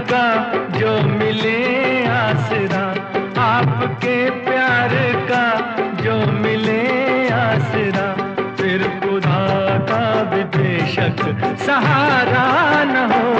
का जो मिले आसरा। आपके प्यार का जो मिले आसरा। फिर खुदा का भी बेशक सहारा न हो।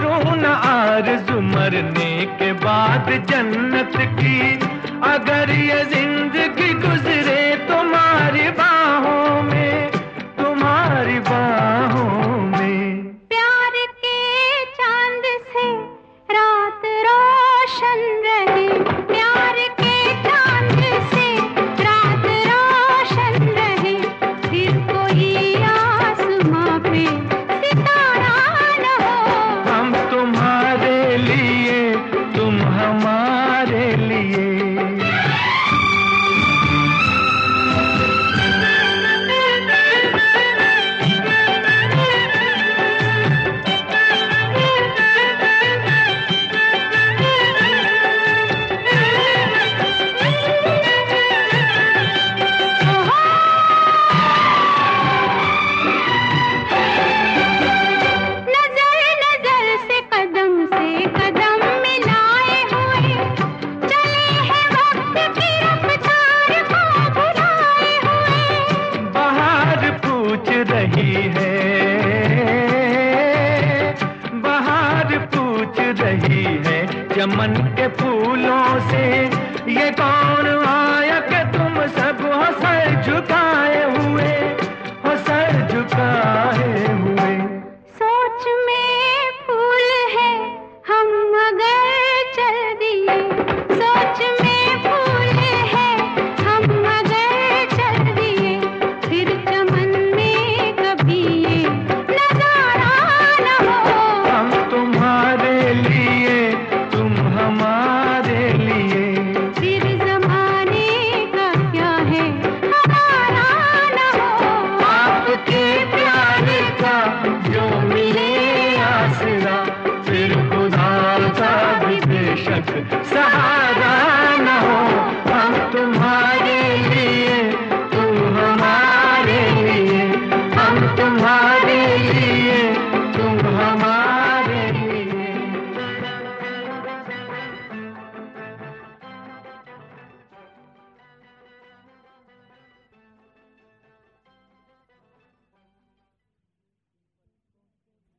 करूँ आरज़ू मरने के बाद जन्नत की। अगर ये ज़िंदगी गुजरे तुम्हारी बाहों में, तुम्हारी बाहों में। प्यार के चाँद से रात रोशन लिए। रही है चमन के फूलों से। ये कौन आया कि तुम सब हो सर झुकाए हुए? हो सर झुकाए